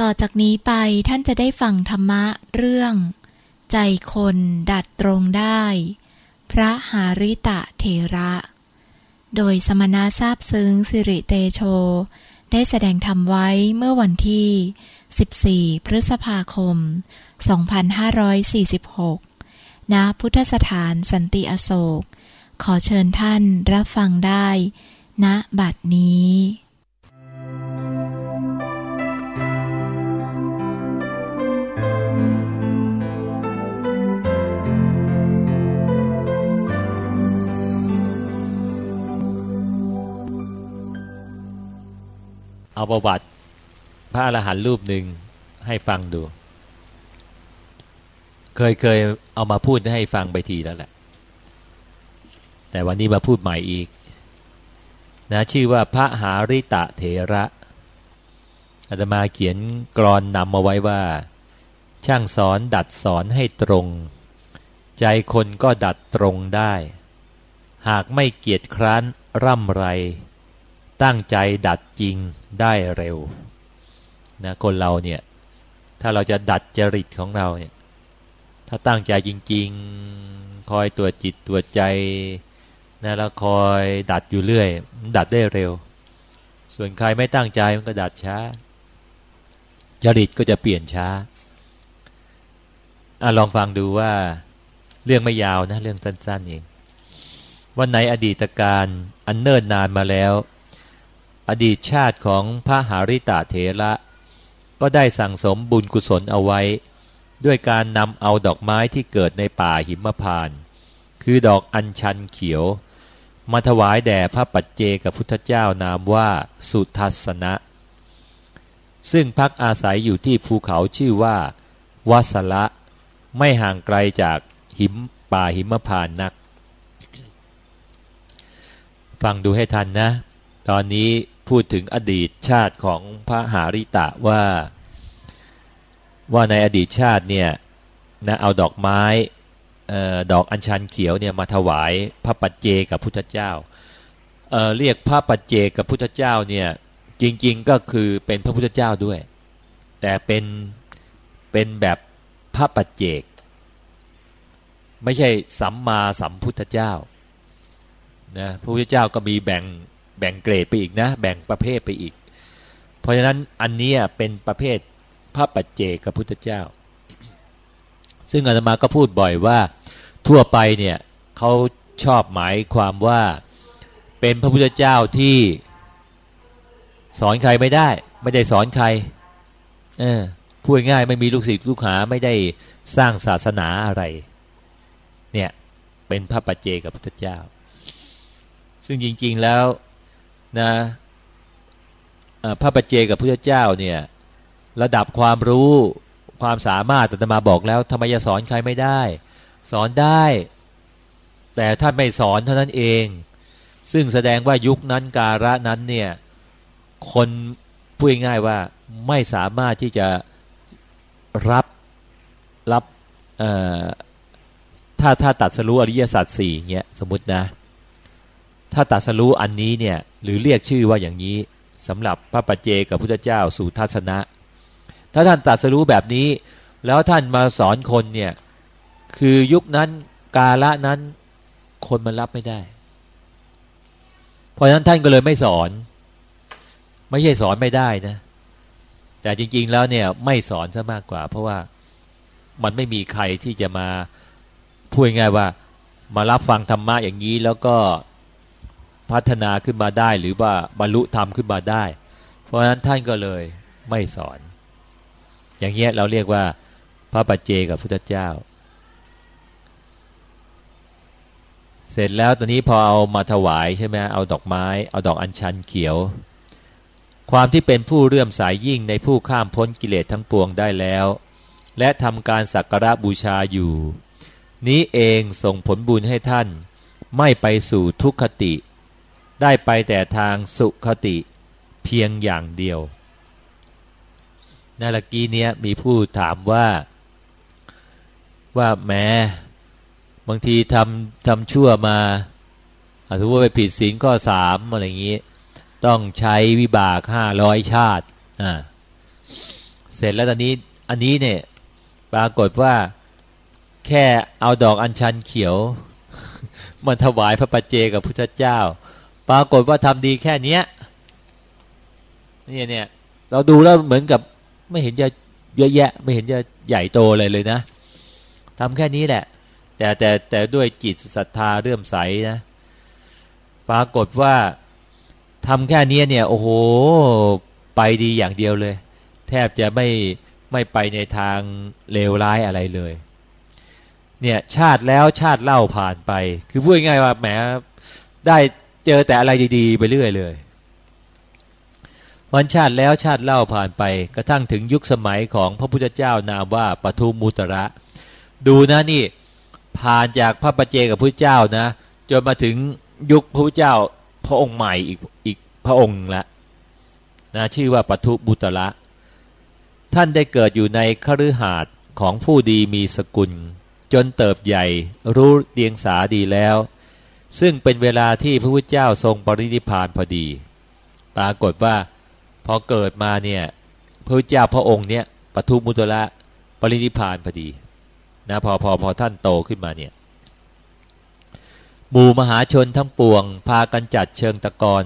ต่อจากนี้ไปท่านจะได้ฟังธรรมะเรื่อง ใจคนดัดตรงได้ พระหาริตะเถระ โดยสมณะทราบซึ้งสิริเตโช ได้แสดงธรรมไว้เมื่อวันที่ 14 พฤษภาคม 2546 ณ พุทธสถานสันติอโศก ขอเชิญท่านรับฟังได้ณบัดนี้ เอาประวัติ พระอรหันต์รูปหนึ่งให้ฟังดู เคยเคยเอามาพูดให้ฟังไปทีแล้วแหละ แต่วันนี้มาพูดใหม่อีก นะชื่อว่าพระหาริตะเถระอาตมาเขียนกรอนนำมาไว้ว่า ช่างสอนดัดสอนให้ตรง ใจคนก็ดัดตรงได้ หากไม่เกียจคร้านร่ำไร ตั้งใจดัดจริงได้เร็วนะคนเราเนี่ยถ้าเราจะดัดจริตของเราเนี่ย ถ้าตั้งใจจริง ๆ คอยตัวจิตตัวใจนะแล้วคอยดัดอยู่เรื่อย ดัดได้เร็ว ส่วนใครไม่ตั้งใจมันก็ดัดช้า จริตก็จะเปลี่ยนช้าอลองฟังดูว่าเรื่องไม่ยาวนะ เรื่องสั้น ๆ เองวันไหนอดีตการอันเนิ่นนานมาแล้ว อดีตชาติของพระหาริตาเถระ ก็ได้สั่งสมบุญกุศลเอาไว้ ด้วยการนำเอาดอกไม้ที่เกิดในป่าหิมพาน คือดอกอัญชันเขียว มาถวายแด่พระปัจเจกับพุทธเจ้านามว่าสุทัศนะ ซึ่งพักอาศัยอยู่ที่ภูเขาชื่อว่าวัสละ ไม่ห่างไกลจากหิมป่าหิมพานนัก ฟังดูให้ทันนะ ตอนนี้พูดถึงอดีตชาติของพระหาริตะว่า ว่าในอดีตชาติเนี่ยนะเอาดอกไม้ดอกอัญชันเขียวเนี่ยมาถวายพระปัจเจกับพุทธเจ้าเเรียกพระปัจเจกับพุทธเจ้าเนี่ยจริงๆก็คือเป็นพระพุทธเจ้าด้วย แต่เป็นเป็นแบบพระปัจเจก ไม่ใช่สัมมาสัมพุทธเจ้านะพระพุทธเจ้าก็มีแบ่ง แบ่งเกรดไปอีกนะ แบ่งประเภทไปอีก เพราะฉะนั้นอันนี้เป็นประเภทพระปัจเจกพุทธเจ้า ซึ่งอาตมาก็พูดบ่อยว่าทั่วไปเนี่ยเขาชอบหมายความว่าเป็นพระพุทธเจ้าที่สอนใครไม่ได้ ไม่ได้สอนใครเออพูดง่ายไม่มีลูกศิษย์ลูกหาไม่ได้สร้างศาสนาอะไร เนี่ยเป็นพระปัจเจกับพุทธเจ้า ซึ่งจริง ๆแล้ว นะพระปัจเจกับพระเจ้าเนี่ยระดับความรู้ความสามารถแต่มาบอกแล้วทำไมจะสอนใครไม่ได้ สอนได้ แต่ท่านไม่สอนเท่านั้นเอง ซึ่งแสดงว่ายุคนั้นการะนั้นเนี่ยคนพูดง่ายว่าไม่สามารถที่จะรับรับถ้าถ้าตัดสรู้อริยสัจสี่เงี้ยสมมตินะ ถ้าตัดสรู้อันนี้เนี่ยหรือเรียกชื่อว่าอย่างนี้สำหรับพระปัจเจกับพุทธเจ้าสู่ทัศนะ ถ้าท่านตัดสรู้แบบนี้ แล้วท่านมาสอนคนเนี่ยคือยุคนั้นกาละนั้นคนมันรับไม่ได้ เพราะฉะนั้นท่านก็เลยไม่สอน ไม่ใช่สอนไม่ได้นะ แต่จริง ๆแล้วเนี่ยไม่สอนซะมากกว่า เพราะว่ามันไม่มีใครที่จะมาพูดง่ายว่ามารับฟังธรรมะอย่างนี้แล้วก็ พัฒนาขึ้นมาได้หรือว่าบรรลุธรรมขึ้นมาได้ เพราะฉะนั้นท่านก็เลยไม่สอน อย่างเงี้ยเราเรียกว่าพระปัจเจกับพุทธเจ้า เสร็จแล้วตอนนี้พอเอามาถวายใช่ไหมเอาดอกไม้ เอาดอกอัญชันเขียว ความที่เป็นผู้เรื่อมสายยิ่งในผู้ข้ามพ้นกิเลสทั้งปวงได้แล้ว และทำการสักการะบูชาอยู่ นี้เองส่งผลบุญให้ท่านไม่ไปสู่ทุกขติ ได้ไปแต่ทางสุขติเพียงอย่างเดียวนาลกี้เนี้ยมีผู้ถามว่า ว่าแม้บางทีทำทำชั่วมาถือว่าไปผิดศีลข้อสามอะไรอย่างนี้ ต้องใช้วิบากห้าร้อยชาติอ่าเสร็จแล้วตอนนี้อันนี้เนี่ยปรากฏว่าแค่เอาดอกอัญชันเขียว มันถวายพระปัจเจกับพุทธเจ้า ปรากฏว่าทำดีแค่เนี้ยเนี่ยเนี่ยเราดูแล้วเหมือนกับไม่เห็นจะเยอะแยะ ไม่เห็นจะใหญ่โตอะไรเลยนะทำแค่นี้แหละ แต่แต่แต่ด้วยจิตศรัทธาเรื่มใสนะ ปรากฏว่าทำแค่นี้เนี่ย โอ้โห ไปดีอย่างเดียวเลย แทบจะไม่ไม่ไปในทางเลวร้ายอะไรเลย เนี่ยชาติแล้วชาติเล่าผ่านไป คือพูดง่ายว่าแหมได้ เจอแต่อะไรดีๆ ไปเรื่อยเลย วันชาติแล้วชาติเล่าผ่านไป กระทั่งถึงยุคสมัยของพระพุทธเจ้านามว่าปทุมมุตระ ดูนะนี่ผ่านจากพระปเจกับพระเจ้านะจนมาถึงยุคพระพุทธเจ้าพระองค์ใหม่อีกอีกพระองค์ละนะชื่อว่าปทุมุตระ ท่านได้เกิดอยู่ในคฤหาสน์ของผู้ดีมีสกุล จนเติบใหญ่รู้เดียงสาดีแล้ว ซึ่งเป็นเวลาที่พระพุทธเจ้าทรงปรินิพานพอดี ปรากฏว่าพอเกิดมาเนี่ยพระพุทธเจ้าพระองค์เนี่ยปทุมุตระปรินิพานพอดีนะพอพอพอท่านโตขึ้นมาเนี่ยหมู่มหาชนทั้งปวง พากันจัดเชิงตะกอน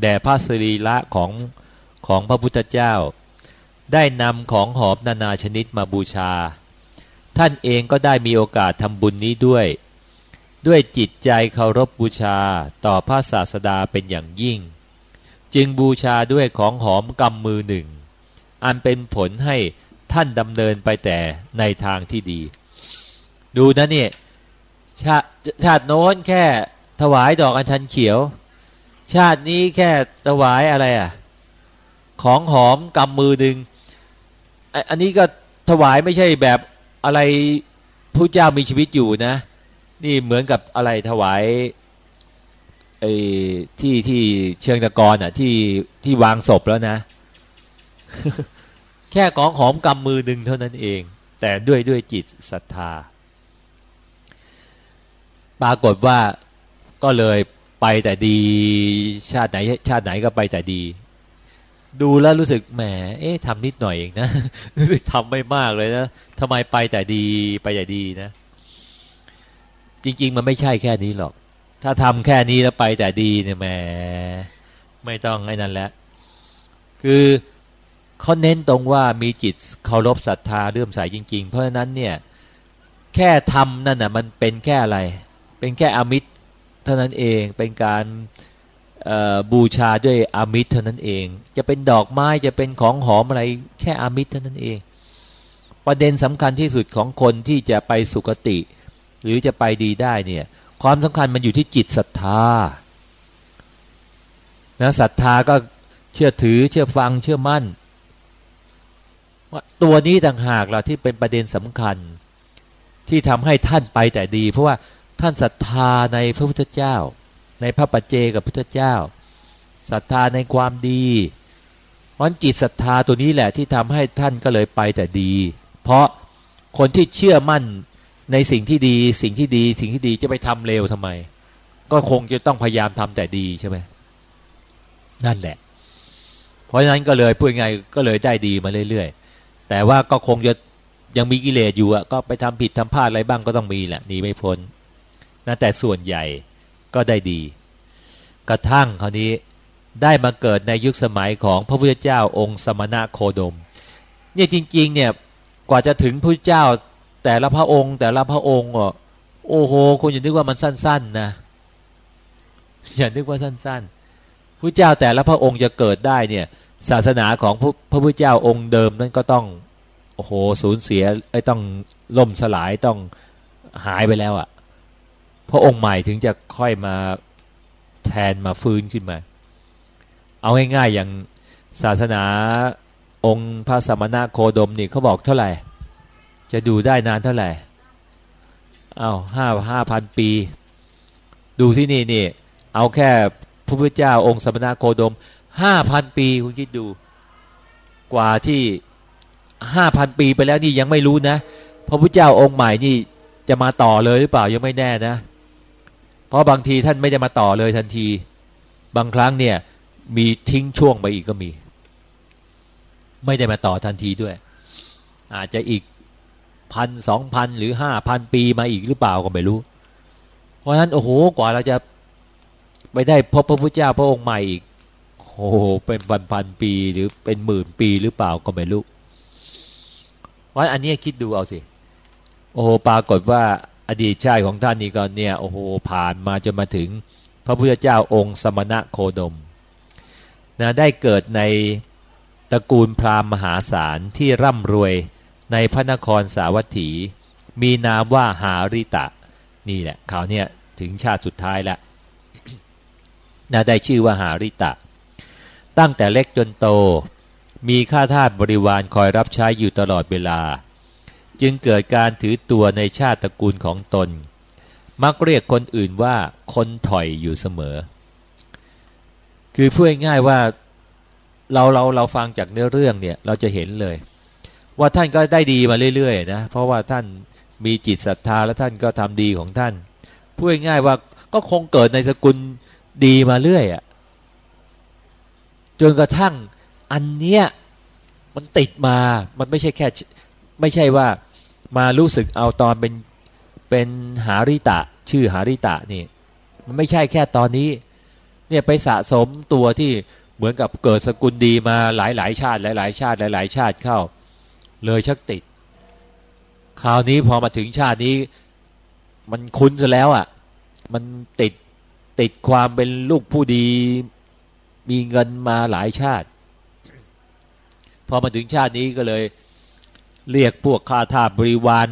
แด่พระสรีละของของพระพุทธเจ้า ได้นำของหอมนานาชนิดมาบูชา ท่านเองก็ได้มีโอกาสทำบุญนี้ด้วย ด้วยจิตใจเคารพบูชาต่อพระศาสดาเป็นอย่างยิ่ง จึงบูชาด้วยของหอมกำมือหนึ่ง อันเป็นผลให้ท่านดำเนินไปแต่ในทางที่ดี ดูนะเนี่ยชาชาติโน้นแค่ถวายดอกอัญชันเขียว ชาตินี้แค่ถวายอะไรอะ ของหอมกำมือหนึ่งอันนี้ก็ถวายไม่ใช่แบบอะไรผู้เจ้ามีชีวิตอยู่นะ นี่เหมือนกับอะไรถวายไอ้ที่ที่เชิงตะกอนอะ ที่ที่วางศพแล้วนะ แค่ของหอมกำมือหนึ่งเท่านั้นเอง แต่ด้วยด้วยจิตศรัทธา ปรากฏว่าก็เลยไปแต่ดีชาติไหน ชาติไหนก็ไปแต่ดี ดูแล้วรู้สึกแหม เอ๊ะทำนิดหน่อยเองนะรู้สึกทำไม่มากเลยนะทำไมไปแต่ดีไปแต่ดีนะ จริง ๆ มันไม่ใช่แค่นี้หรอก ถ้าทำแค่นี้แล้วไปแต่ดีเนี่ยแหมไม่ต้องไอ้นั่นแหละคือเขาเน้นตรงว่ามีจิตเคารพศรัทธาเรื่มใสจริง ๆ เพราะฉะนั้นเนี่ยแค่ทำนั่นน่ะมันเป็นแค่อะไร เป็นแค่อามิตรเท่านั้นเองเป็นการบูชาด้วยอามิตรเท่านั้นเอง จะเป็นดอกไม้จะเป็นของหอมอะไรแค่อามิตรเท่านั้นเอง ประเด็นสำคัญที่สุดของคนที่จะไปสุคติ หรือจะไปดีได้เนี่ยความสำคัญมันอยู่ที่จิตศรัทธานะศรัทธาก็เชื่อถือเชื่อฟังเชื่อมั่นว่าตัวนี้ต่างหากล่ะที่เป็นประเด็นสำคัญ ที่ทำให้ท่านไปแต่ดี เพราะว่าท่านศรัทธาในพระพุทธเจ้า ในพระปัจเจกับพุทธเจ้าศรัทธาในความดีเพราะจิตศรัทธาตัวนี้แหละที่ทำให้ท่านก็เลยไปแต่ดี เพราะคนที่เชื่อมั่น ในสิ่งที่ดีสิ่งที่ดี สิ่งที่ดีจะไปทำเร็วทำไม ก็คงจะต้องพยายามทำแต่ดีใช่ไหมนั่นแหละ เพราะฉะนั้นก็เลยพูดไงก็เลยได้ดีมาเรื่อยๆ แต่ว่าก็คงจะยังมีกิเลสอยู่อะก็ไปทำผิดทำพลาดอะไรบ้างก็ต้องมีแหละหนีไม่พ้นนะแต่ส่วนใหญ่ก็ได้ดี กระทั่งคราวนี้ได้มาเกิดในยุคสมัยของพระพุทธเจ้าองค์สมณะโคดม เนี่ยจริงๆเนี่ยกว่าจะถึงพระเจ้า แต่ละพระองค์ แต่ละพระองค์อะโอ้โหคุณอย่านึกว่ามันสั้น ๆ นะอย่านึกว่าสั้นๆพระเจ้าแต่ละพระองค์จะเกิดได้เนี่ย ศาสนาของพระพระพุทธเจ้าองค์เดิมนั้นก็ต้องโอ้โหสูญเสียไอ้ต้องล่มสลายต้องหายไปแล้วอะ่ะ พระองค์ใหม่ถึงจะค่อยมาแทนมาฟื้นขึ้นมา เอาง่ายๆอย่างศาสนาองค์พระสมณะโคดมนี่เขาบอกเท่าไหร่ จะดูได้นานเท่าไหร่เอาห้าห้าพันปี ดูที่นี่นี่ เอาแค่พระพุทธเจ้าองค์สมณะโคดมห้าพันปีคุณคิดดู กว่าที่ห้าพันปีไปแล้วนี่ยังไม่รู้นะ พระพุทธเจ้าองค์ใหม่นี่จะมาต่อเลยหรือเปล่ายังไม่แน่นะ เพราะบางทีท่านไม่ได้มาต่อเลยทันที บางครั้งเนี่ย มีทิ้งช่วงไปอีกก็มี ไม่ได้มาต่อทันทีด้วย อาจจะอีก พันสองพันหรือห้าพันปีมาอีกหรือเปล่าก็ไม่รู้ เพราะฉะนั้นโอ้โหกว่าเราจะไปได้พบพระพุทธเจ้าพระองค์ใหม่อีกโอ้โหเป็นพันพันปีหรือเป็นหมื่นปีหรือเปล่าก็ไม่รู้เพราะอันนี้คิดดูเอาสิ โอ้โหปรากฏว่าอดีตชาติของท่านนี่ก็เนี่ยโอ้โหผ่านมาจนมาถึง พระพุทธเจ้าองค์สมณะโคดมนะได้เกิดในตระกูลพราหมณ์มหาศาลที่ร่ำรวย ในพระนครสาวัตถี มีนามว่าหาริตะ นี่แหละเขาเนี่ยถึงชาติสุดท้ายแล้วนะได้ชื่อว่าหาริตะ ตั้งแต่เล็กจนโต มีข้าทาสบริวารคอยรับใช้อยู่ตลอดเวลา จึงเกิดการถือตัวในชาติตระกูลของตน มักเรียกคนอื่นว่าคนถอยอยู่เสมอ คือพูดง่ายๆว่าเราเราเราฟังจากเนื้อเรื่องเนี่ยเราจะเห็นเลย ว่าท่านก็ได้ดีมาเรื่อยๆนะเพราะว่าท่านมีจิตศรัทธาและท่านก็ทำดีของท่านพูดง่ายๆว่าก็คงเกิดในสกุลดีมาเรื่อยอะ่ะจนกระทั่งอันเนี้ยมันติดมามันไม่ใช่แค่ไม่ใช่ว่ามารู้สึกเอาตอนเป็นเป็นหาริตะ ชื่อหาริตะนี่มันไม่ใช่แค่ตอนนี้ เนี่ยไปสะสมตัวที่เหมือนกับเกิดสกุลดีมาหลายหลายชาติ หลายหลายชาติ หลายหลายชาติเข้า เลยชักติด คราวนี้พอมาถึงชาตินี้ มันคุ้นซะแล้วอะ่ะ มันติดติดความเป็นลูกผู้ดี มีเงินมาหลายชาติ พอมาถึงชาตินี้ก็เลย เรียกพวกข้าทาบริวาร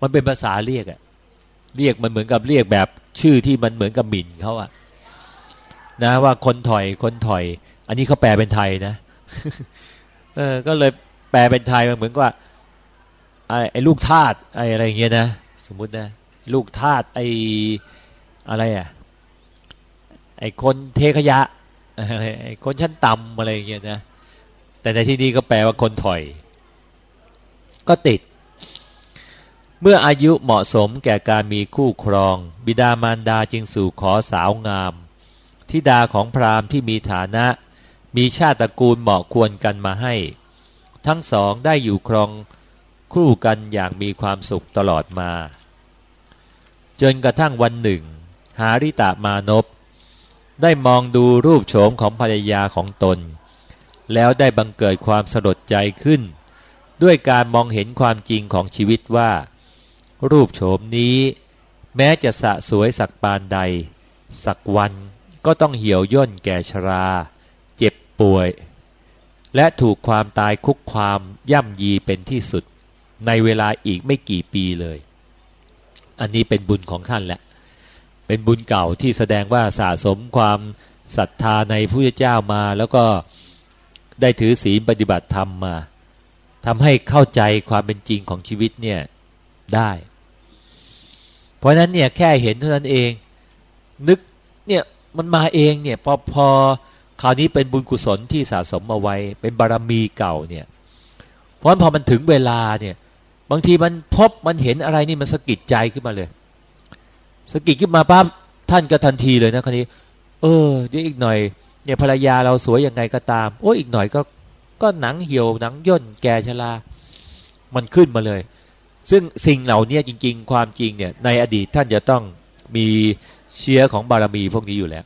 มันเป็นภาษาเรียกอะเรียกมันเหมือนกับเรียกแบบชื่อที่มันเหมือนกับหมิ่นเขาอะนะว่าคนถอยคนถอย อันนี้เขาแปลเป็นไทยนะ เออ ก็เลย แปลเป็นไทยมันเหมือนว่าไอ้ลูกทาสไอ้อะไรเงี้ยนะสมมุตินะลูกทาสไอ้อะไรอะไอ้คนเทขยะไอ้คนชั้นต่ำอะไรเงี้ยนะแต่ในที่นี้ก็แปลว่าคนถอย ก็ติด เมื่ออายุเหมาะสมแก่การมีคู่ครอง บิดามารดาจึงสู่ขอสาวงามทิดาของพราหมณ์ที่มีฐานะ มีชาติตระกูลเหมาะควรกันมาให้ ทั้งสองได้อยู่ครองคู่กันอย่างมีความสุขตลอดมา จนกระทั่งวันหนึ่ง หาริตามานพได้มองดูรูปโฉมของภรรยาของตน แล้วได้บังเกิดความสลดใจขึ้น ด้วยการมองเห็นความจริงของชีวิตว่า รูปโฉมนี้ แม้จะสะสวยสักปานใด สักวันก็ต้องเหี่ยวย่นแก่ชรา เจ็บป่วย และถูกความตายคุกความย่ำยีเป็นที่สุด ในเวลาอีกไม่กี่ปีเลย อันนี้เป็นบุญของท่านแหละ เป็นบุญเก่าที่แสดงว่าสะสมความศรัทธาในพระเจ้ามาแล้วก็ได้ถือศีลปฏิบัติธรรมมาทำให้เข้าใจความเป็นจริงของชีวิตเนี่ยได้ เพราะนั้นเนี่ยแค่เห็นเท่านั้นเอง นึกเนี่ยมันมาเองเนี่ยพอพอ คราวนี้เป็นบุญกุศลที่สะสมมาไว้ เป็นบารมีเก่าเนี่ย เพราะพอมันถึงเวลาเนี่ย บางทีมันพบมันเห็นอะไรนี่มันสะกิดใจขึ้นมาเลยสะกิดขึ้นมาปั๊บท่านก็ทันทีเลยนะคนนี้ เออเดี๋ยวอีกหน่อย เนี่ยภรรยาเราสวยยังไงก็ตาม โอ้อีกหน่อยก็ก็หนังเหี่ยวหนังย่นแก่ชรา มันขึ้นมาเลย ซึ่งสิ่งเหล่านี้จริง ๆ ความจริงเนี่ยในอดีตท่านจะต้องมีเชื้อของบารมีพวกนี้อยู่แล้ว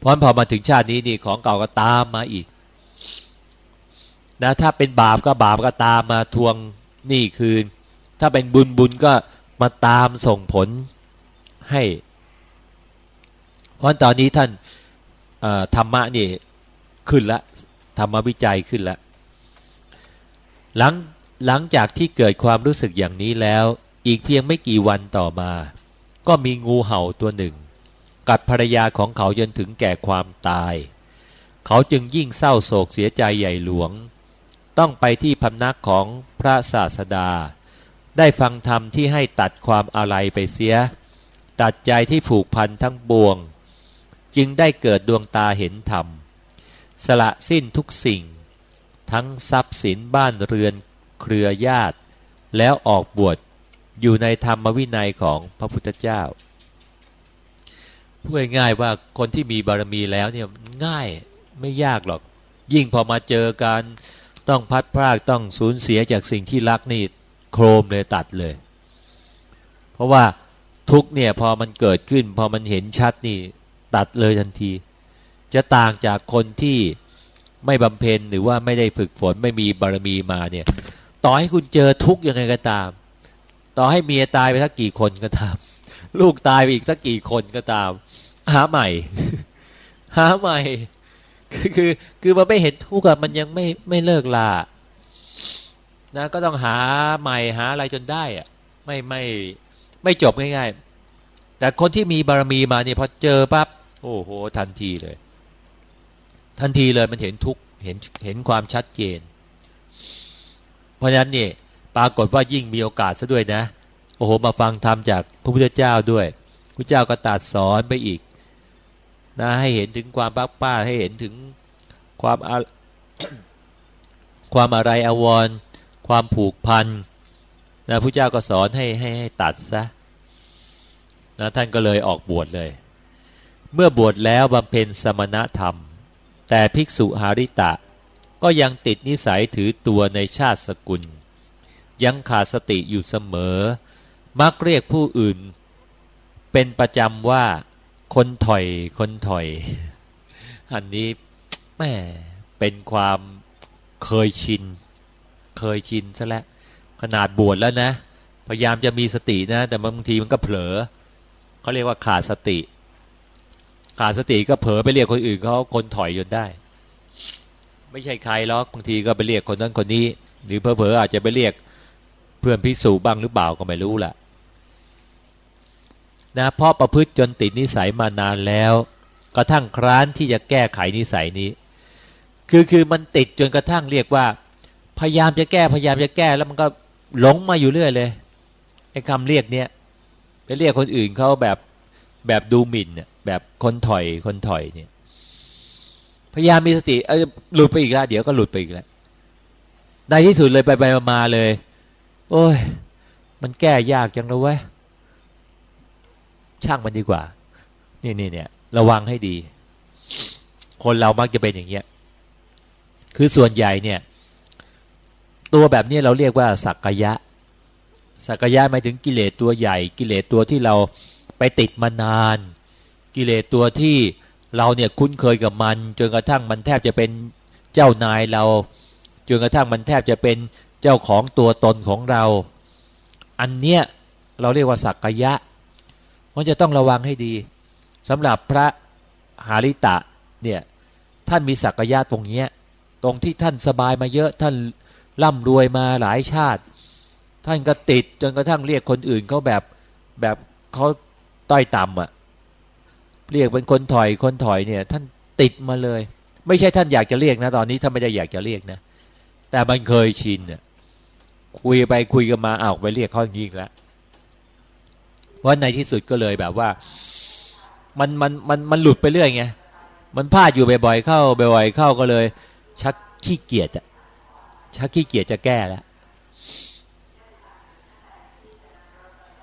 เพราะพอมาถึงชาตินี้นี่ของเก่าก็ตามมาอีก นะถ้าเป็นบาปก็บาปก็ตามมาทวงหนี้คืน ถ้าเป็นบุญบุญก็มาตามส่งผลให้ เพราะตอนนี้ท่านธรรมะนี่ขึ้นละธรรมวิจัยขึ้นละหลังหลังจากที่เกิดความรู้สึกอย่างนี้แล้ว อีกเพียงไม่กี่วันต่อมา ก็มีงูเห่าตัวหนึ่ง กัดภรรยาของเขาจนถึงแก่ความตาย เขาจึงยิ่งเศร้าโศกเสียใจใหญ่หลวง ต้องไปที่พำนักของพระศาสดา ได้ฟังธรรมที่ให้ตัดความอะไรไปเสีย ตัดใจที่ผูกพันทั้งบวง จึงได้เกิดดวงตาเห็นธรรม สละสิ้นทุกสิ่ง ทั้งทรัพย์สินบ้านเรือนเครือญาติ แล้วออกบวชอยู่ในธรรมวินัยของพระพุทธเจ้า พูดง่ายว่าคนที่มีบารมีแล้วเนี่ยง่ายไม่ยากหรอก ยิ่งพอมาเจอการต้องพัดพรากต้องสูญเสียจากสิ่งที่รักนี่โครมเลยตัดเลย เพราะว่าทุกเนี่ยพอมันเกิดขึ้น พอมันเห็นชัดนี่ตัดเลยทันที จะต่างจากคนที่ไม่บำเพ็ญหรือว่าไม่ได้ฝึกฝนไม่มีบารมีมาเนี่ย ต่อให้คุณเจอทุกยังไงก็ตาม ต่อให้เมียตายไปสักกี่คนก็ตาม ลูกตายไปอีกสักกี่คนก็ตาม หาใหม่ หาใหม่ คือคือคือมันไม่เห็นทุกข์อะมันยังไม่ไม่เลิกลานะก็ต้องหาใหม่หาอะไรจนได้อะไม่ไม่ไม่จบง่าย ๆ แต่คนที่มีบารมีมาเนี่ยพอเจอปั๊บโอ้โห ทันทีเลย ทันทีเลยมันเห็นทุกเห็นเห็นความชัดเจน เพราะฉะนั้นเนี่ยปรากฏว่ายิ่งมีโอกาสซะด้วยนะ โอ้โห มาฟังธรรมจากพระพุทธเจ้าด้วยพระเจ้าก็ตัดสอนไปอีก นะให้เห็นถึงความปักป้าให้เห็นถึงความความอะไรอววร ความผูกพันนะพระเจ้าก็สอนให้ให้ให้ตัดซะนะท่านก็เลยออกบวชเลย เมื่อบวชแล้วบำเพ็ญสมณธรรม แต่ภิกษุหาริตะ ก็ยังติดนิสัยถือตัวในชาติสกุล ยังขาดสติอยู่เสมอ มักเรียกผู้อื่น เป็นประจำว่า คนถอย คนถอย อันนี้แม่เป็นความเคยชิน เคยชินซะแล้วขนาดบวชแล้วนะ พยายามจะมีสตินะ แต่บางทีมันก็เผลอเขาเรียกว่าขาดสติ ขาดสติก็เผลอไปเรียกคนอื่นเขาคนถอยจนได้ ไม่ใช่ใครหรอกบางทีก็ไปเรียกคนนั้นคนนี้ หรือเผลอๆอาจจะไปเรียกเพื่อนพิสูจบ้างหรือเปล่าก็ไม่รู้แหละ นะเพราะประพฤติจนติดนิสัยมานานแล้วกระทั่งคร้านที่จะแก้ไขนิสัยนี้ คือคือมันติดจนกระทั่งเรียกว่า พยายามจะแก้พยายามจะแก้แล้วมันก็หลงมาอยู่เรื่อยเลยไอ้คำเรียกเนี้ยไปเรียกคนอื่นเขาแบบแบบดูหมิ่นเนี่ยแบบคนถอยคนถอยเนี่ย พยายามมีสติเออหลุดไปอีกแล้วเดี๋ยวก็หลุดไปอีกแล้วในที่สุดเลยไปไปมาเลย โอ้ย มันแก้ยากจังเลยเว้ย ช่างมันดีกว่า นี่นี่เนี่ย ระวังให้ดี คนเรามักจะเป็นอย่างเงี้ย คือส่วนใหญ่เนี่ย ตัวแบบนี้เราเรียกว่า สักกยะ สักกยะหมายถึงกิเลสตัวใหญ่ กิเลสตัวที่เราไปติดมานาน กิเลสตัวที่เราเนี่ยคุ้นเคยกับมัน จนกระทั่งมันแทบจะเป็นเจ้านายเรา จนกระทั่งมันแทบจะเป็นเจ้าของตัวตนของเรา อันเนี้ยเราเรียกว่าสักกยะ มันจะต้องระวังให้ดีสำหรับพระหาริตะเนี่ยท่านมีศักยะตรงเนี้ยตรงที่ท่านสบายมาเยอะท่านร่ำรวยมาหลายชาติ ท่านก็ติดจนกระทั่งเรียกคนอื่นเขาแบบแบบเขาต้อยต่ำอะ่ะเรียกเป็นคนถอยคนถอยเนี่ย ท่านติดมาเลย ไม่ใช่ท่านอยากจะเรียกนะ ตอนนี้ท่านไม่ได้อยากจะเรียกนะ แต่มันเคยชินเนี่ยคุยไปคุยกันมาเอาไปเรียกเขาอย่างนี้แล้ว ว่าในที่สุดก็เลยแบบว่า มันมันมันมันหลุดไปเรื่อยไงมันพลาดอยู่บ่อยๆเข้าบ่อยๆเข้าก็เลย ชักขี้เกียจจะชักขี้เกียจจะแก้แล้ว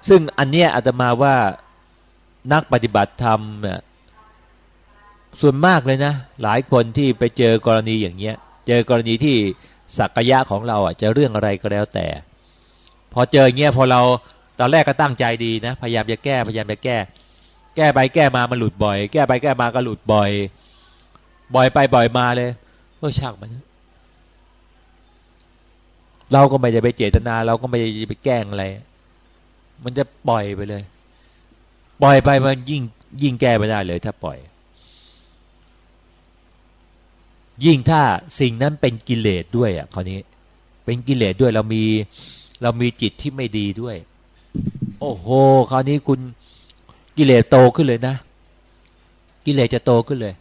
ซึ่งอันเนี้ยอาตมาว่านักปฏิบัติธรรมเนี่ยส่วนมากเลยนะ หลายคนที่ไปเจอกรณีอย่างเงี้ย เจอกรณีที่สักยะของเราอะจะเรื่องอะไรก็แล้วแต่ พอเจอเงี้ยพอเรา ตอนแรกก็ตั้งใจดีนะ พยายามจะแก้พยายามจะแก้ แก้ไปแก้มามันหลุดบ่อย แก้ไปแก้มาก็หลุดบ่อย บ่อยไปบ่อยมาเลยเออช่างมันเราก็ไม่ได้ไปเจตนา เราก็ไม่ได้ไปแกล้งอะไร มันจะปล่อยไปเลย ปล่อยไปมันยิ่งยิ่งแก้ไม่ได้เลย ถ้าปล่อย ยิ่งถ้าสิ่งนั้นเป็นกิเลสด้วยอะคราวนี้ เป็นกิเลสด้วยเรามีเรามีจิตที่ไม่ดีด้วย โอ้โหคราวนี้คุณกิเลสโตขึ้นเลยนะ กิเลสจะโตขึ้นเลย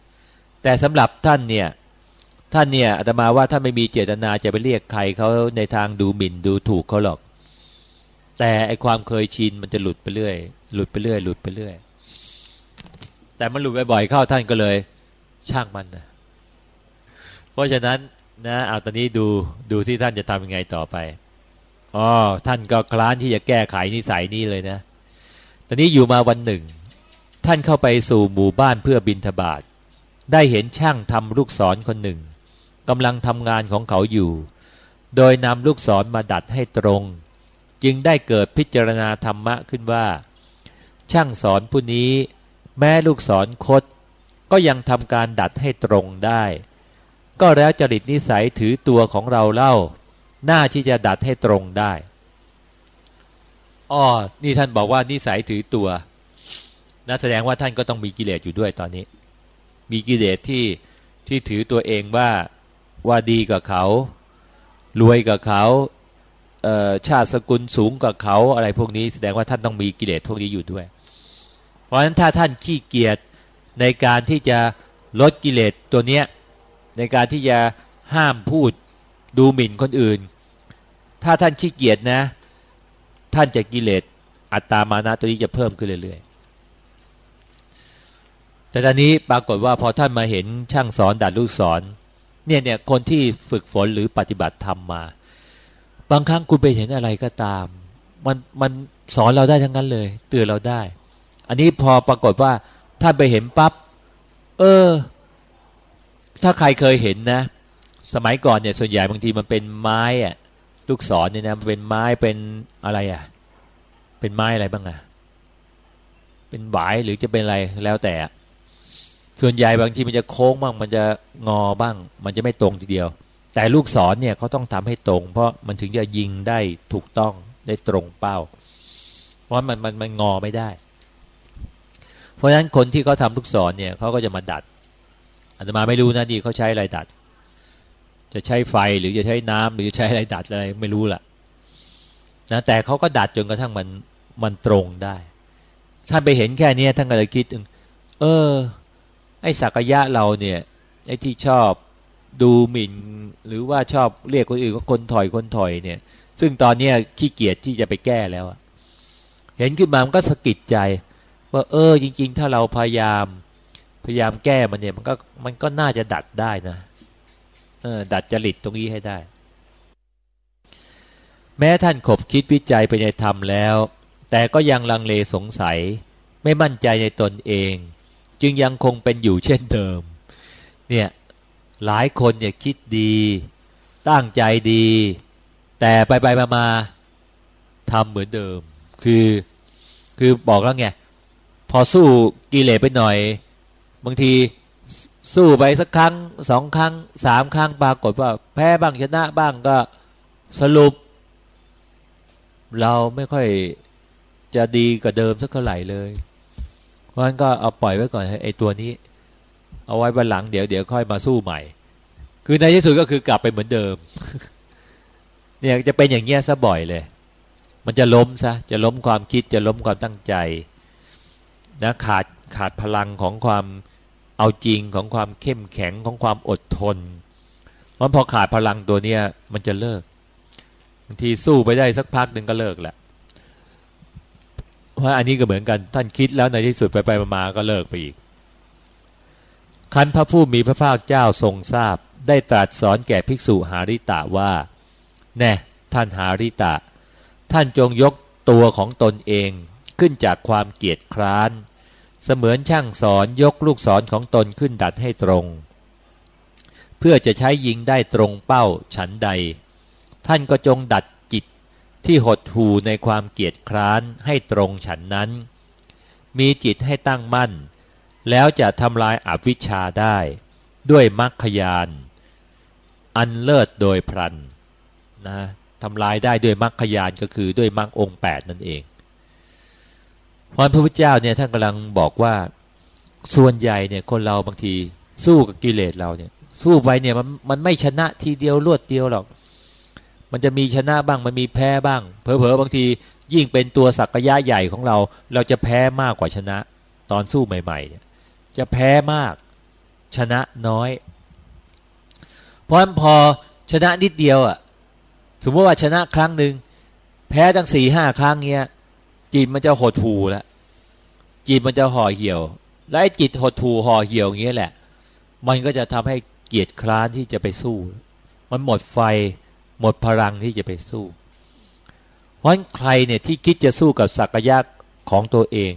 แต่สำหรับท่านเนี่ย ท่านเนี่ยอาตมาว่าท่านไม่มีเจตนาจะไปเรียกใครเขาในทางดูหมิ่นดูถูกเขาหรอก แต่ไอความเคยชินมันจะหลุดไปเรื่อย หลุดไปเรื่อย หลุดไปเรื่อย แต่มันหลุดบ่อยๆเข้าท่านก็เลย ช่างมันนะเพราะฉะนั้นนะเอาตอนนี้ดูดูที่ท่านจะทำยังไงต่อไป อ๋อท่านก็คลานที่จะแก้ไขนิสัยนี้เลยนะ ตอนนี้อยู่มาวันหนึ่ง ท่านเข้าไปสู่หมู่บ้านเพื่อบินทบาทได้เห็นช่างทำลูกศรคนหนึ่งกำลังทำงานของเขาอยู่ โดยนำลูกศรมาดัดให้ตรง จึงได้เกิดพิจารณาธรรมะขึ้นว่า ช่างสอนผู้นี้แม้ลูกศรคดก็ยังทำการดัดให้ตรงได้ ก็แล้วจริตนิสัยถือตัวของเราเล่า หน้าที่จะดัดให้ตรงได้อ๋อนี่ท่านบอกว่านิสัยถือตัวนะแสดงว่าท่านก็ต้องมีกิเลสอยู่ด้วยตอนนี้ มีกิเลสที่ที่ถือตัวเองว่าว่าดีกับเขา รวยกับเขาชาติสกุลสูงกับเขาอะไรพวกนี้ แสดงว่าท่านต้องมีกิเลสพวกนี้อยู่ด้วย เพราะฉะนั้นถ้าท่านขี้เกียจในการที่จะลดกิเลสตัวเนี้ยในการที่จะห้ามพูดดูหมิ่นคนอื่น ถ้าท่านขี้เกียจนะ ท่านจะกิเลสอัตตามานะตัวนี้จะเพิ่มขึ้นเรื่อยๆ แต่ตอนนี้ปรากฏว่าพอท่านมาเห็นช่างสอนดัดลูกศรเนี่ยเนี่ยคนที่ฝึกฝนหรือปฏิบัติธรรมมา บางครั้งคุณไปเห็นอะไรก็ตาม มันมันสอนเราได้ทั้งนั้นเลย เตือนเราได้ อันนี้พอปรากฏว่าท่านไปเห็นปับ๊บเออ ถ้าใครเคยเห็นนะ สมัยก่อนเนี่ยส่วนใหญ่บางทีมันเป็นไม้อะ ลูกศรเนี่ยนะเป็นไม้เป็นอะไรอะ เป็นไม้อะไรบ้างอะ เป็นหวายหรือจะเป็นอะไรแล้วแต่ ส่วนใหญ่บางทีมันจะโค้งบ้าง มันจะงอบ้าง มันจะไม่ตรงทีเดียว แต่ลูกศรเนี่ยเขาต้องทำให้ตรง เพราะมันถึงจะยิงได้ถูกต้องได้ตรงเป้า เพราะมันมันมันงอไม่ได้ เพราะฉะนั้นคนที่เขาทาลูกศรเนี่ยเขาก็จะมาดัดอาตมาไม่รู้นะดีเขาใช้อะไรดัด จะใช้ไฟหรือจะใช้น้ำหรือจะใช้อะไรดัดอะไรไม่รู้ล่ะนะแต่เขาก็ดัดจนกระทั่งมันมันตรงได้ท่านไปเห็นแค่นี้ท่านก็เลยคิดเออ ไอ้สักยะเราเนี่ยไอ้ที่ชอบดูหมิ่น หรือว่าชอบเรียกคนอื่นว่าคนถอยคนถอยเนี่ย ซึ่งตอนเนี้ขี้เกียจที่จะไปแก้แล้วเห็นขึ้นมามันก็สะกิดใจ ว่า เออ จริง ๆ ถ้าเราพยายามพยายามแก้มันเนี่ย มันก็มันก็น่าจะดัดได้นะ ดัดจริตตรงนี้ให้ได้ แม้ท่านขบคิดวิจัยไปในธรรมแล้ว แต่ก็ยังลังเลสงสัย ไม่มั่นใจในตนเอง จึงยังคงเป็นอยู่เช่นเดิม เนี่ยหลายคนเนี่ยคิดดี ตั้งใจดี แต่ไปไปมามาทำเหมือนเดิม คือคือบอกแล้วไงพอสู้กิเลสไปหน่อย บางที สู้ไปสักครั้งสองครั้งสามครั้งปรากฏว่า แพ้บ้างชนะบ้างก็สรุป เราไม่ค่อยจะดีกว่าเดิมสักเท่าไหร่เลยเพราะฉะนั้นก็เอาปล่อยไว้ก่อนไอ้ตัวนี้ เอาไว้บันหลังเดี๋ยวเดี๋ยวค่อยมาสู้ใหม่ คือในที่สุดก็คือกลับไปเหมือนเดิม เนี่ยจะเป็นอย่างเงี้ยซะบ่อยเลย มันจะล้มซะจะล้มความคิดจะล้มความตั้งใจนะขาดขาดพลังของความ เอาจริงของความเข้มแข็งของความอดทนเพราะพอขาดพลังตัวเนี้ยมันจะเลิกบางทีสู้ไปได้สักพักหนึ่งก็เลิกแหละเพราะอันนี้ก็เหมือนกันท่านคิดแล้วในที่สุดไปไปมาก็เลิกไปอีกคันพระผู้มีพระภาคเจ้าทรงทราบ ได้ตรัสสอนแก่ภิกษุหาริตะว่า แน่ท่านหาริตะ ท่านจงยกตัวของตนเองขึ้นจากความเกียจคร้าน เสมือนช่างสอนยกลูกศรของตนขึ้นดัดให้ตรง เพื่อจะใช้ยิงได้ตรงเป้าฉันใด ท่านก็จงดัดจิตที่หดหูในความเกียจคร้านให้ตรงฉันนั้น มีจิตให้ตั้งมั่น แล้วจะทำลายอวิชชาได้ ด้วยมรรคยาน อันเลิศโดยพลันนะทำลายได้ด้วยมรรคยานก็คือด้วยมรรคองแปดนั่นเอง พราะพระพุทธเจ้าเนี่ยท่านกำลังบอกว่าส่วนใหญ่เนี่ยคนเราบางทีสู้กับกิเลสเราเนี่ย สู้ไปเนี่ยมันมันไม่ชนะทีเดียวรวดเดียวหรอก มันจะมีชนะบ้างมันมีแพ้บ้าง เผลอๆบางทียิ่งเป็นตัวสักยะใหญ่ของเรา เราจะแพ้มากกว่าชนะ ตอนสู้ใหม่ๆเนี่ยจะแพ้มากชนะน้อย เพราะฉะนั้นพอชนะนิดเดียวอะ สมมติว่าชนะครั้งหนึ่งแพ้ตั้งสี่ห้าครั้งเนี้ย จิตมันจะหดหูแล้วจิตมันจะห่อเหี่ยว และไอ้จิตหดหูห่อเหี่ยวอย่างเงี้ยแหละ มันก็จะทำให้เกียจคร้านที่จะไปสู้ มันหมดไฟ หมดพลังที่จะไปสู้ เพราะใครเนี่ยที่คิดจะสู้กับศักยะของตัวเอง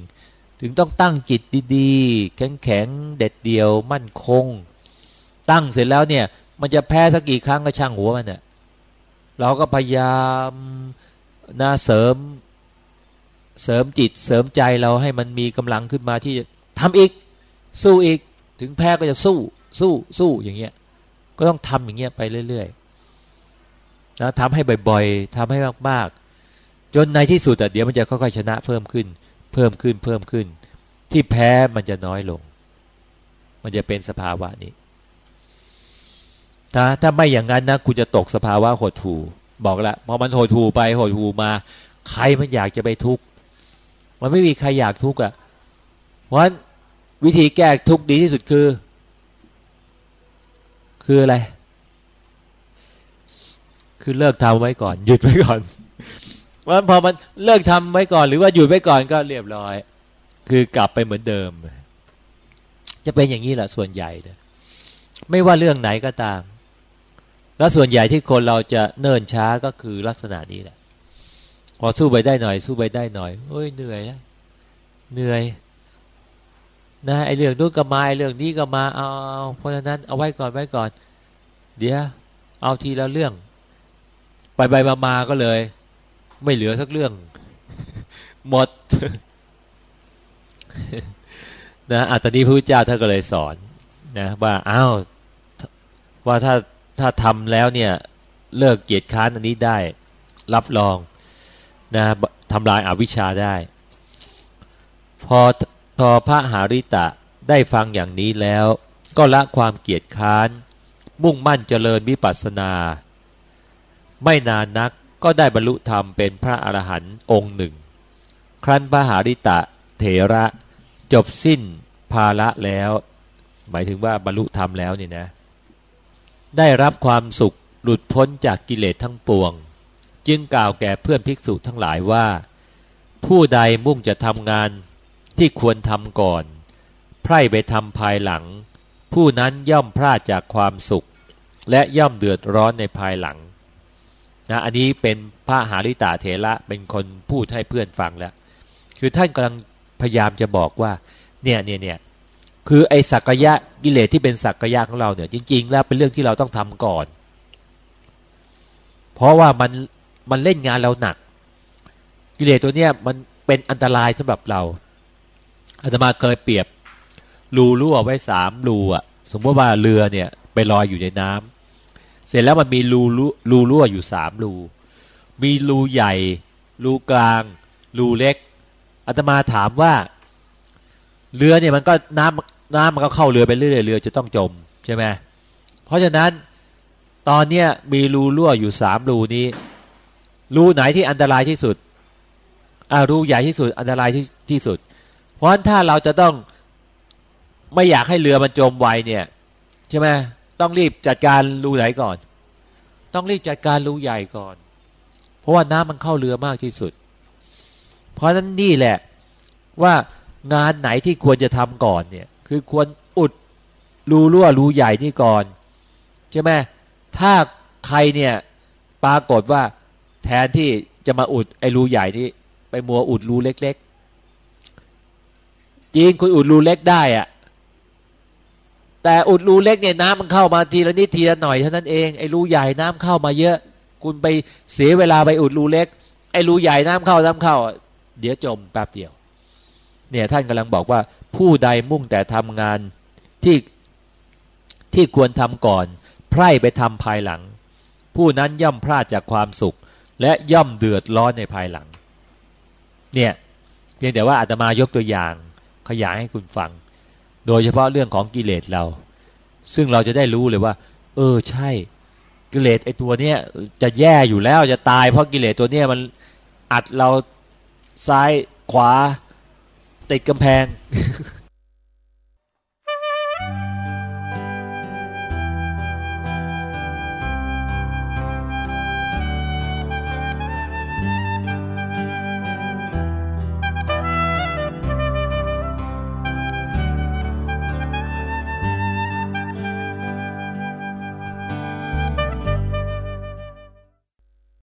ถึงต้องตั้งจิตดีๆ แข็งๆ เด็ดเดียวมั่นคง ตั้งเสร็จแล้วเนี่ย มันจะแพ้สักกี่ครั้งก็ช่างหัวมันเนี่ยเราก็พยายามนะเสริม เสริมจิตเสริมใจเราให้มันมีกำลังขึ้นมาที่จะทำอีก สู้อีกถึงแพ้ก็จะสู้สู้สู้อย่างเงี้ย ก็ต้องทำอย่างเงี้ยไปเรื่อยๆนะทำให้บ่อยๆทำให้มากๆ จนในที่สุดอะเดี๋ยวมันจะค่อยๆชนะเพิ่มขึ้น เพิ่มขึ้นเพิ่มขึ้น ที่แพ้มันจะน้อยลง มันจะเป็นสภาวะนี้ถ้าถ้าไม่อย่างนั้นนะคุณจะตกสภาวะหดหูบอกละพอมันหดหูไปหดหูมา ใครมันอยากจะไปทุกข์ มันไม่มีใครอยากทุกข์อะเพราะฉะนั้นวิธีแก้ทุกข์ดีที่สุดคือ คืออะไร คือเลิกทำไว้ก่อน หยุดไว้ก่อนเพราะพอมันเลิกทำไว้ก่อน หรือว่าหยุดไว้ก่อนก็เรียบร้อย คือกลับไปเหมือนเดิม จะเป็นอย่างนี้แหละส่วนใหญ่เไม่ว่าเรื่องไหนก็ตาม แล้วส่วนใหญ่ที่คนเราจะเนิ่นช้าก็คือลักษณะนี้แหละ พอสู้ไปได้หน่อย สู้ไปได้หน่อยเอ้ยเหนื่อยแล้วเหนื่อย นะไอเรื่องนู้นก็มาไอเรื่องนี้ก็มาเอาเพราะฉะนั้นเอาไว้ก่อนไว้ก่อน เดี๋ยวเอาทีละเรื่อง ไปไปมามาก็เลย ไม่เหลือสักเรื่อง หมดนะอัตนี้พระพุทธเจ้าท่านก็เลยสอนนะว่าอ้าวว่าถ้าถ้าทำแล้วเนี่ย เลิกเกียรติค้านอันนี้ได้ รับรอง นะทำลายอาวิชชาได้ พอพอพระหาริตะได้ฟังอย่างนี้แล้ว ก็ละความเกียรติค้าน มุ่งมั่นเจริญวิปัสสนา ไม่นานนักก็ได้บรรลุธรรมเป็นพระอรหันต์องค์หนึ่ง ครั้นพระหาริตะเถระจบสิ้นภาระแล้ว หมายถึงว่าบรรลุธรรมแล้วนี่นะ ได้รับความสุขหลุดพ้นจากกิเลสทั้งปวง จึงกล่าวแก่เพื่อนภิกษุทั้งหลายว่า ผู้ใดมุ่งจะทำงานที่ควรทำก่อน ไพร่ไปทำภายหลัง ผู้นั้นย่อมพลาดจากความสุข และย่อมเดือดร้อนในภายหลังนะอันนี้เป็นพระหาริตาเถระเป็นคนพูดให้เพื่อนฟังแล้ว คือท่านกำลังพยายามจะบอกว่า เนี่ยเนี่ยเนี่ยคือไอ้สักยะกิเลสที่เป็นสักยะของเราเนี่ย จริง ๆ แล้วเป็นเรื่องที่เราต้องทำก่อน เพราะว่ามัน มันเล่นงานเราหนัก กิเลสตัวเนี้ยมันเป็นอันตรายสำหรับเราอาตมาเคยเปรียบรูรั่วไว้สามรูอะ สมมติว่าเรือเนี่ยไปลอยอยู่ในน้ำเสร็จแล้วมันมีรูรูรั่วอยู่สามรูมีรูใหญ่ รูกลาง รูเล็กอาตมาถามว่า เรือเนี่ยมันก็น้ำน้ำมันก็เข้าเรือไปเรื่อยๆเรือจะต้องจมใช่ไหมเพราะฉะนั้นตอนเนี้ยมีรูรั่วอยู่สามรูนี้ รูไหนที่อันตรายที่สุดอ่ารูใหญ่ที่สุดอันตรายที่ที่สุด เพราะฉะนั้นถ้าเราจะต้องไม่อยากให้เรือมันจมไวเนี่ยใช่ไหมต้องรีบจัดการรูไหนก่อน ต้องรีบจัดการรูใหญ่ก่อน เพราะว่าน้ำมันเข้าเรือมากที่สุด เพราะฉะนั้นนี่แหละว่างานไหนที่ควรจะทำก่อนเนี่ย คือควรอุดรูรั่วรูใหญ่นี่ก่อนใช่ไหมถ้าใครเนี่ยปรากฏว่า แทนที่จะมาอุดไอ้รูใหญ่นี่ไปมัวอุดรูเล็ก ๆ จริงคุณอุดรูเล็กได้อะแต่อุดรูเล็กเนี่ยน้ำมันเข้ามาทีละนิดทีละหน่อยเท่านั้นเองไอ้รูใหญ่น้ำเข้ามาเยอะ คุณไปเสียเวลาไปอุดรูเล็ก ไอ้รูใหญ่น้ำเข้าน้ำเข้า เดี๋ยวจมแป๊บเดียว เนี่ยท่านกำลังบอกว่า ผู้ใดมุ่งแต่ทำงานที่ที่ควรทำก่อน ไพร่ไปทำภายหลัง ผู้นั้นย่อมพลาดจากความสุข และย่อมเดือดร้อนในภายหลัง เนี่ยเพียงแต่ว่าอาตมายกตัวอย่างขยายให้คุณฟัง โดยเฉพาะเรื่องของกิเลสเรา ซึ่งเราจะได้รู้เลยว่า เออใช่ กิเลสไอ้ตัวเนี้ยจะแย่อยู่แล้วจะตายเพราะกิเลสตัวเนี้ยมันอัดเราซ้ายขวาติดกำแพง